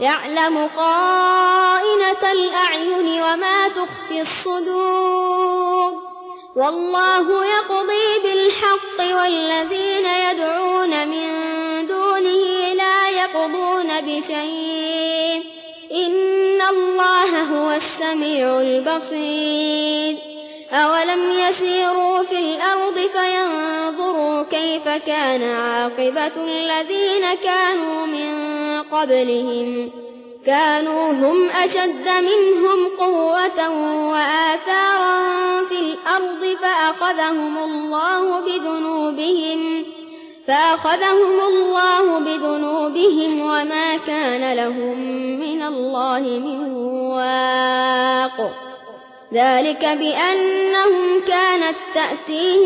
يعلم قائنة الأعين وما تخفي الصدور. والله يقضي بالحق والذين يدعون من دونه لا يقضون بشيء. إن الله هو السميع البصير. أولم يسيروا في كيف كان عاقبة الذين كانوا من قبلهم. كانوا هم أشد منهم قوة وآثارا في الأرض فأخذهم الله بذنوبهم. فأخذهم الله بذنوبهم وما كان لهم من الله من واق. ذلك بأنهم كانت تأتيهم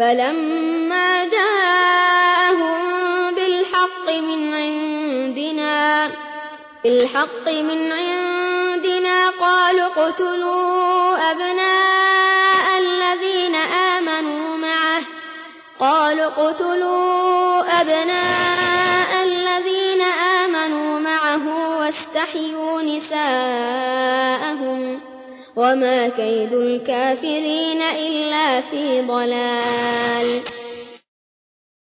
فلما جاءهم بالحق من عندنا بالحق من عندنا قالوا اقتلوا أبناء الذين آمنوا معه قالوا اقتلوا أبناء الذين آمنوا معه واستحيوا نساءهم وما كيد الكافرين إلا في ضلال